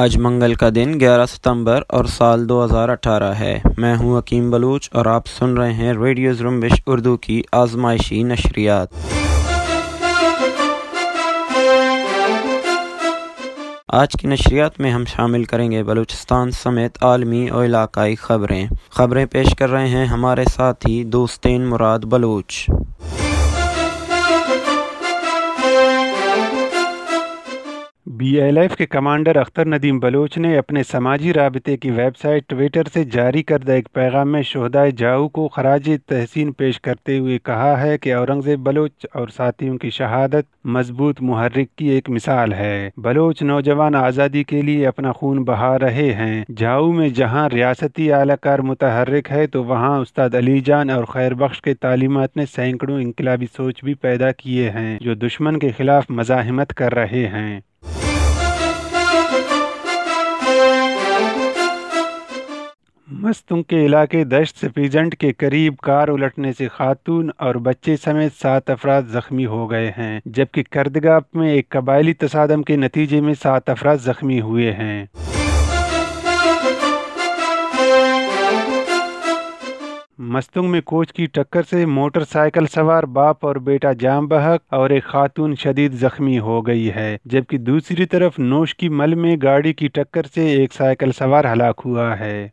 آج منگل کا دن گیارہ ستمبر اور سال دو ہزار اٹھارہ ہے۔ میں ہوں حکیم بلوچ اور آپ سن رہے ہیں ریڈیو زرمبش اردو کی آزمائشی نشریات۔ آج کی نشریات میں ہم شامل کریں گے بلوچستان سمیت عالمی اور علاقائی خبریں۔ خبریں پیش کر رہے ہیں ہمارے ساتھی Dostain Murad Baloch. B L F کے کمانڈر اختر ندیم بلوچ نے اپنے سماجی رابطے کی ویب سائٹ ٹویٹر سے جاری کردہ ایک پیغام میں شہدائے جاؤ کو خراج تحسین پیش کرتے ہوئے کہا ہے کہ اورنگزیب بلوچ اور ساتھیوں کی شہادت مضبوط محرک کی ایک مثال ہے۔ بلوچ نوجوان آزادی کے لیے اپنا خون بہا رہے ہیں۔ جاؤ میں جہاں ریاستی اعلی کار متحرک ہے تو وہاں استاد علی جان اور خیر بخش کے تعلیمات نے سینکڑوں انقلابی سوچ بھی پیدا کیے ہیں جو دشمن کے خلاف مزاحمت کر رہے ہیں۔ مستنگ کے علاقے دشت سپیجنٹ کے قریب کار الٹنے سے خاتون اور بچے سمیت سات افراد زخمی ہو گئے ہیں، جبکہ کردگاپ میں ایک قبائلی تصادم کے نتیجے میں سات افراد زخمی ہوئے ہیں۔ مستنگ میں کوچ کی ٹکر سے موٹر سائیکل سوار باپ اور بیٹا جام بحق اور ایک خاتون شدید زخمی ہو گئی ہے، جبکہ دوسری طرف نوش کی مل میں گاڑی کی ٹکر سے ایک سائیکل سوار ہلاک ہوا ہے۔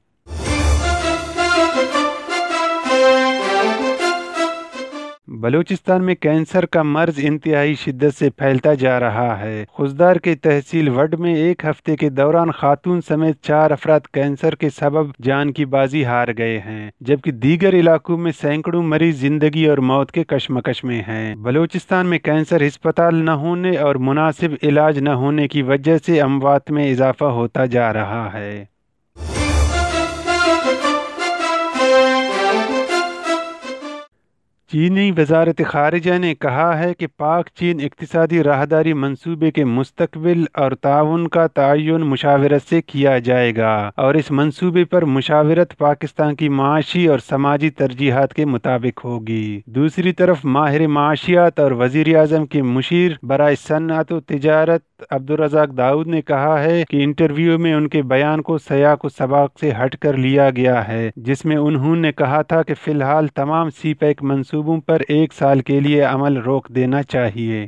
بلوچستان میں کینسر کا مرض انتہائی شدت سے پھیلتا جا رہا ہے۔ خزدار کے تحصیل وڈ میں ایک ہفتے کے دوران خاتون سمیت چار افراد کینسر کے سبب جان کی بازی ہار گئے ہیں، جبکہ دیگر علاقوں میں سینکڑوں مریض زندگی اور موت کے کشمکش میں ہیں۔ بلوچستان میں کینسر ہسپتال نہ ہونے اور مناسب علاج نہ ہونے کی وجہ سے اموات میں اضافہ ہوتا جا رہا ہے۔ چینی وزارت خارجہ نے کہا ہے کہ پاک چین اقتصادی راہداری منصوبے کے مستقبل اور تعاون کا تعین مشاورت سے کیا جائے گا اور اس منصوبے پر مشاورت پاکستان کی معاشی اور سماجی ترجیحات کے مطابق ہوگی۔ دوسری طرف ماہر معاشیات اور وزیر اعظم کے مشیر برائے صنعت و تجارت عبدالرزاق داؤد نے کہا ہے کہ انٹرویو میں ان کے بیان کو سیاق و سباق سے ہٹ کر لیا گیا ہے، جس میں انہوں نے کہا تھا کہ فی الحال تمام سی پیک منصوبوں پر ایک سال کے لیے عمل روک دینا چاہیے۔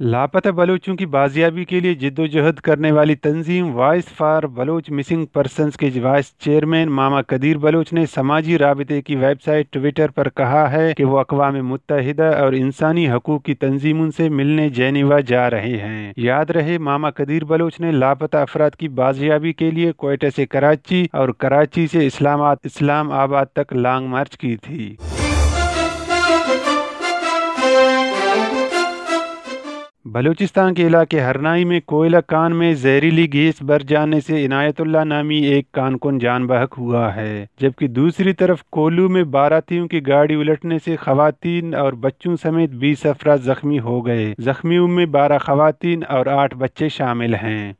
لاپتہ بلوچوں کی بازیابی کے لیے جد و جہد کرنے والی تنظیم voice for Baloch missing persons کے وائس چیئرمین ماما قدیر بلوچ نے سماجی رابطے کی ویب سائٹ ٹویٹر پر کہا ہے کہ وہ اقوام متحدہ اور انسانی حقوق کی تنظیموں سے ملنے جینیوا جا رہے ہیں۔ یاد رہے، ماما قدیر بلوچ نے لاپتہ افراد کی بازیابی کے لیے کوئٹہ سے کراچی اور کراچی سے اسلام اسلام آباد تک لانگ مارچ کی تھی۔ بلوچستان کے علاقے ہرنائی میں کوئلہ کان میں زہریلی گیس بھر جانے سے عنایت اللہ نامی ایک کان کن جان بحق ہوا ہے، جبکہ دوسری طرف کولو میں باراتیوں کی گاڑی الٹنے سے خواتین اور بچوں سمیت بیس افراد زخمی ہو گئے۔ زخمیوں میں بارہ خواتین اور آٹھ بچے شامل ہیں۔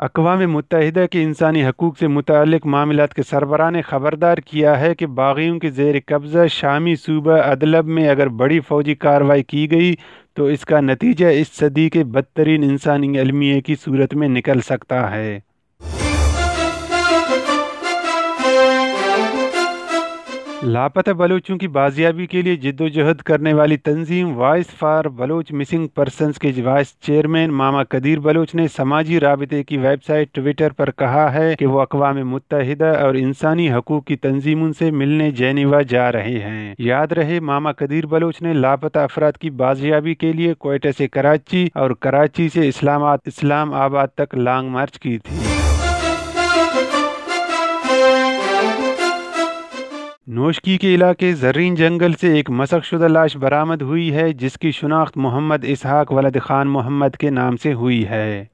اقوام متحدہ کے انسانی حقوق سے متعلق معاملات کے سربراہ نے خبردار کیا ہے کہ باغیوں کے زیر قبضہ شامی صوبہ ادلب میں اگر بڑی فوجی کارروائی کی گئی تو اس کا نتیجہ اس صدی کے بدترین انسانی المیے کی صورت میں نکل سکتا ہے۔ لاپتہ بلوچوں کی بازیابی کے لیے جد و جہد کرنے والی تنظیم voice for Baloch missing persons کے وائس چیئرمین ماما قدیر بلوچ نے سماجی رابطے کی ویب سائٹ ٹویٹر پر کہا ہے کہ وہ اقوام متحدہ اور انسانی حقوق کی تنظیموں سے ملنے جینیوا جا رہے ہیں۔ یاد رہے، ماما قدیر بلوچ نے لاپتہ افراد کی بازیابی کے لیے کوئٹہ سے کراچی اور کراچی سے اسلام اسلام آباد تک لانگ مارچ کی تھی۔ نوشکی کے علاقے زرین جنگل سے ایک مسخ شدہ لاش برآمد ہوئی ہے، جس کی شناخت محمد اسحاق ولد خان محمد کے نام سے ہوئی ہے۔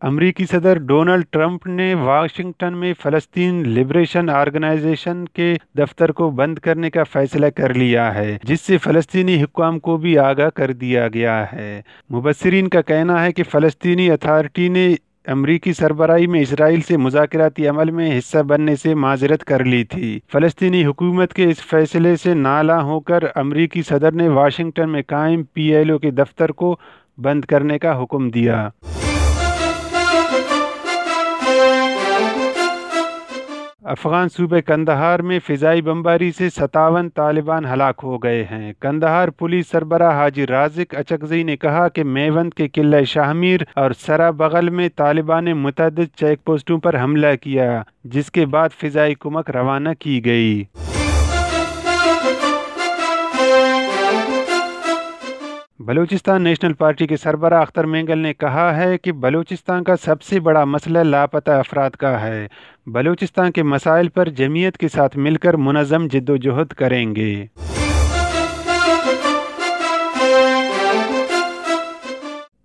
امریکی صدر ڈونلڈ ٹرمپ نے واشنگٹن میں فلسطین لبریشن آرگنائزیشن کے دفتر کو بند کرنے کا فیصلہ کر لیا ہے، جس سے فلسطینی حکام کو بھی آگاہ کر دیا گیا ہے۔ مبصرین کا کہنا ہے کہ فلسطینی اتھارٹی نے امریکی سربراہی میں اسرائیل سے مذاکراتی عمل میں حصہ بننے سے معذرت کر لی تھی۔ فلسطینی حکومت کے اس فیصلے سے نالا ہو کر امریکی صدر نے واشنگٹن میں قائم پی ایل او کے دفتر کو بند کرنے کا حکم دیا۔ افغان صوبے کندہار میں فضائی بمباری سے ستاون طالبان ہلاک ہو گئے ہیں۔ کندہار پولیس سربراہ حاجی رازق اچکزئی نے کہا کہ میوند کے قلعہ شاہمیر اور سرا بغل میں طالبان نے متعدد چیک پوسٹوں پر حملہ کیا، جس کے بعد فضائی کمک روانہ کی گئی۔ بلوچستان نیشنل پارٹی کے سربراہ اختر مینگل نے کہا ہے کہ بلوچستان کا سب سے بڑا مسئلہ لاپتہ افراد کا ہے۔ بلوچستان کے مسائل پر جمعیت کے ساتھ مل کر منظم جد و جہد کریں گے۔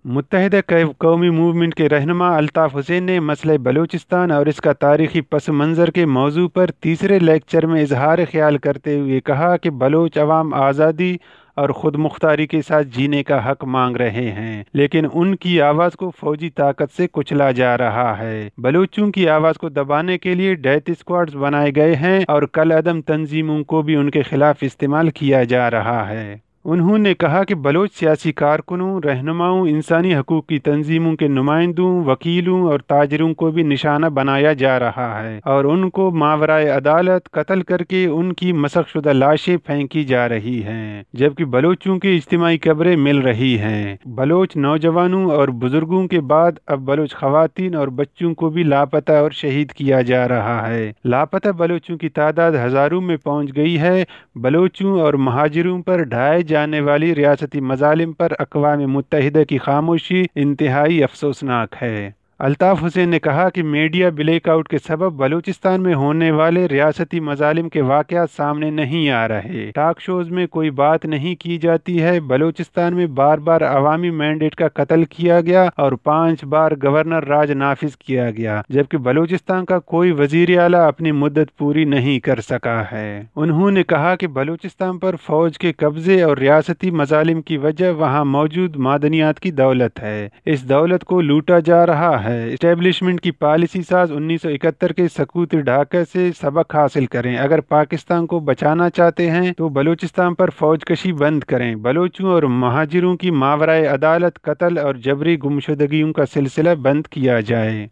متحدہ قومی موومنٹ کے رہنما الطاف حسین نے مسئلہ بلوچستان اور اس کا تاریخی پس منظر کے موضوع پر تیسرے لیکچر میں اظہار خیال کرتے ہوئے کہا کہ بلوچ عوام آزادی اور خود مختاری کے ساتھ جینے کا حق مانگ رہے ہیں۔ لیکن ان کی آواز کو فوجی طاقت سے کچلا جا رہا ہے۔ بلوچوں کی آواز کو دبانے کے لیے ڈیتھ اسکواڈز بنائے گئے ہیں اور کل عدم تنظیموں کو بھی ان کے خلاف استعمال کیا جا رہا ہے۔ انہوں نے کہا کہ بلوچ سیاسی کارکنوں، رہنماؤں، انسانی حقوق کی تنظیموں کے نمائندوں، وکیلوں اور تاجروں کو بھی نشانہ بنایا جا رہا ہے اور ان کو ماورائے عدالت، قتل کر کے ان کی مسخ شدہ لاشیں پھینکی جا رہی ہیں، جبکہ بلوچوں کی اجتماعی قبریں مل رہی ہیں۔ بلوچ نوجوانوں اور بزرگوں کے بعد اب بلوچ خواتین اور بچوں کو بھی لاپتہ اور شہید کیا جا رہا ہے۔ لاپتہ بلوچوں کی تعداد ہزاروں میں پہنچ گئی ہے۔ بلوچوں اور مہاجروں پر ڈھائے جانے والی ریاستی مظالم پر اقوام متحدہ کی خاموشی انتہائی افسوسناک ہے۔ الطاف حسین نے کہا کہ میڈیا بلیک آؤٹ کے سبب بلوچستان میں ہونے والے ریاستی مظالم کے واقعات سامنے نہیں آ رہے۔ ٹاک شوز میں کوئی بات نہیں کی جاتی ہے۔ بلوچستان میں بار بار عوامی مینڈیٹ کا قتل کیا گیا اور پانچ بار گورنر راج نافذ کیا گیا، جبکہ بلوچستان کا کوئی وزیر اعلیٰ اپنی مدت پوری نہیں کر سکا ہے۔ انہوں نے کہا کہ بلوچستان پر فوج کے قبضے اور ریاستی مظالم کی وجہ وہاں موجود معدنیات کی دولت ہے۔ اس دولت کو لوٹا جا رہا ہے۔ ہے اسٹیبلشمنٹ کی پالیسی ساز انیس سو اکہتر کے سکوت ڈھاکہ سے سبق حاصل کریں۔ اگر پاکستان کو بچانا چاہتے ہیں، تو بلوچستان پر فوج کشی بند کریں۔ بلوچوں اور مہاجروں کی ماورائے عدالت، قتل اور جبری گمشدگیوں کا سلسلہ بند کیا جائے۔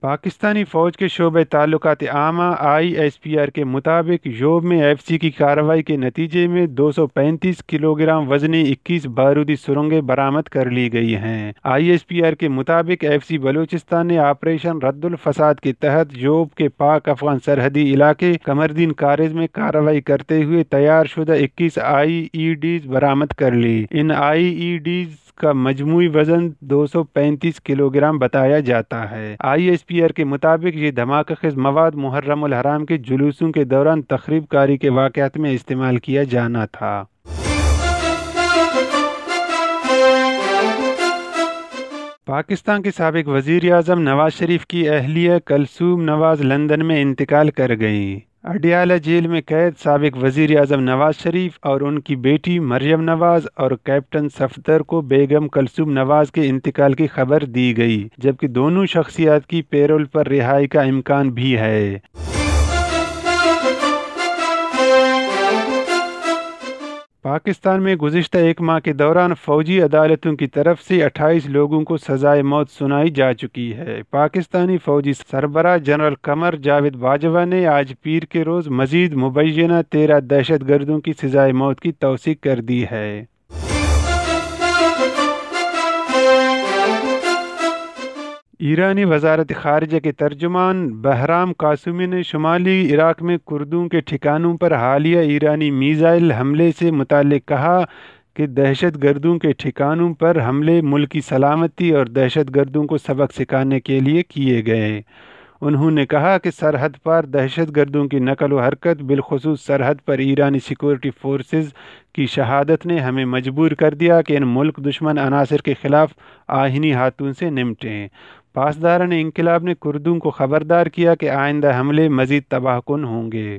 پاکستانی فوج کے شعبہ تعلقات عامہ آئی ایس پی آر کے مطابق یوب میں ایف سی کی کارروائی کے نتیجے میں دو سو پینتیس کلو گرام وزنی اکیس بارودی سرنگیں برآمد کر لی گئی ہیں۔ آئی ایس پی آر کے مطابق ایف سی بلوچستان نے آپریشن رد الفساد کے تحت یوب کے پاک افغان سرحدی علاقے کمردین کارز میں کارروائی کرتے ہوئے تیار شدہ اکیس آئی ای ڈیز برآمد کر لی۔ ان آئی ای ڈیز کا مجموعی وزن دو سو پینتیس کلو گرام بتایا جاتا ہے۔ آئی ایس پی آر کے مطابق یہ دھماکہ خیز مواد محرم الحرام کے جلوسوں کے دوران تقریب کاری کے واقعات میں استعمال کیا جانا تھا۔ پاکستان کے سابق وزیر اعظم نواز شریف کی اہلیہ کلثوم نواز لندن میں انتقال کر گئیں۔ اڈیالہ جیل میں قید سابق وزیر اعظم نواز شریف اور ان کی بیٹی مریم نواز اور کیپٹن صفدر کو بیگم کلثوم نواز کے انتقال کی خبر دی گئی، جبکہ دونوں شخصیات کی پیرول پر رہائی کا امکان بھی ہے۔ پاکستان میں گزشتہ ایک ماہ کے دوران فوجی عدالتوں کی طرف سے اٹھائیس لوگوں کو سزائے موت سنائی جا چکی ہے۔ پاکستانی فوجی سربراہ جنرل قمر جاوید باجوہ نے آج پیر کے روز مزید مبینہ تیرہ دہشت گردوں کی سزائے موت کی توثیق کر دی ہے۔ ایرانی وزارت خارجہ کے ترجمان بہرام قاسمی نے شمالی عراق میں کردوں کے ٹھکانوں پر حالیہ ایرانی میزائل حملے سے متعلق کہا کہ دہشت گردوں کے ٹھکانوں پر حملے ملکی سلامتی اور دہشت گردوں کو سبق سکھانے کے لیے کیے گئے۔ انہوں نے کہا کہ سرحد پر دہشت گردوں کی نقل و حرکت بالخصوص سرحد پر ایرانی سیکورٹی فورسز کی شہادت نے ہمیں مجبور کر دیا کہ ان ملک دشمن عناصر کے خلاف آہنی ہاتھوں سے نمٹیں۔ پاسداران انقلاب نے کردوں کو خبردار کیا کہ آئندہ حملے مزید تباہ کن ہوں گے۔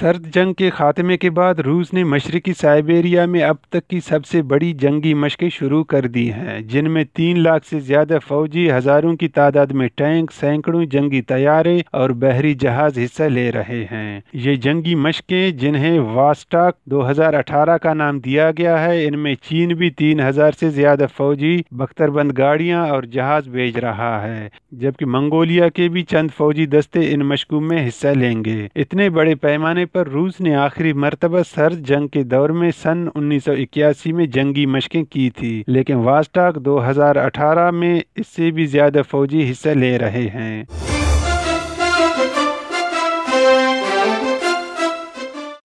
سرد جنگ کے خاتمے کے بعد روس نے مشرقی سائبیریا میں اب تک کی سب سے بڑی جنگی مشقیں شروع کر دی ہیں، جن میں تین لاکھ سے زیادہ فوجی ہزاروں کی تعداد میں ٹینک، سینکڑوں جنگی طیارے اور بحری جہاز حصہ لے رہے ہیں۔ یہ جنگی مشقیں جنہیں واسٹاک دو ہزار اٹھارہ کا نام دیا گیا ہے، ان میں چین بھی تین ہزار سے زیادہ فوجی بختر بند گاڑیاں اور جہاز بھیج رہا ہے، جبکہ منگولیا کے بھی چند فوجی دستے ان مشقوں میں حصہ لیں گے۔ اتنے بڑے پیمانے پر روس نے آخری مرتبہ سرد جنگ کے دور میں سن انیس سو اکیاسی میں جنگی مشقیں کی تھی، لیکن واسٹاک دو ہزار اٹھارہ میں اس سے بھی زیادہ فوجی حصہ لے رہے ہیں۔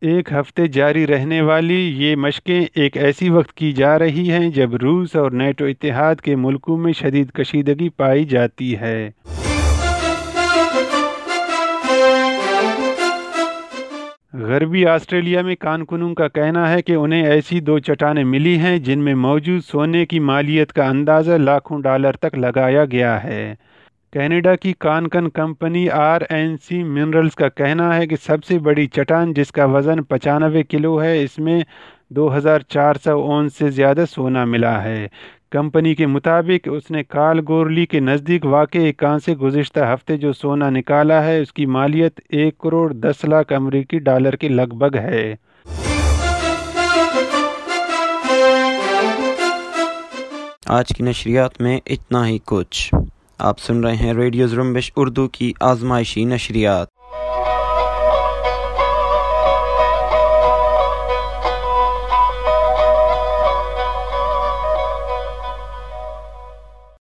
ایک ہفتے جاری رہنے والی یہ مشقیں ایک ایسی وقت کی جا رہی ہیں جب روس اور نیٹو اتحاد کے ملکوں میں شدید کشیدگی پائی جاتی ہے۔ غربی آسٹریلیا میں کانکنوں کا کہنا ہے کہ انہیں ایسی دو چٹانیں ملی ہیں جن میں موجود سونے کی مالیت کا اندازہ لاکھوں ڈالر تک لگایا گیا ہے۔ کینیڈا کی کانکن company R N C minerals کا کہنا ہے کہ سب سے بڑی چٹان جس کا وزن پچانوے کلو ہے، اس میں دو ہزار چار سو اون سے زیادہ سونا ملا ہے۔ کمپنی کے مطابق اس نے کال گورلی کے نزدیک واقع ایک کان سے گزشتہ ہفتے جو سونا نکالا ہے، اس کی مالیت ایک کروڑ دس لاکھ امریکی ڈالر کے لگ بھگ ہے۔ آج کی نشریات میں اتنا ہی کچھ۔ آپ سن رہے ہیں ریڈیو زرمبش اردو کی آزمائشی نشریات۔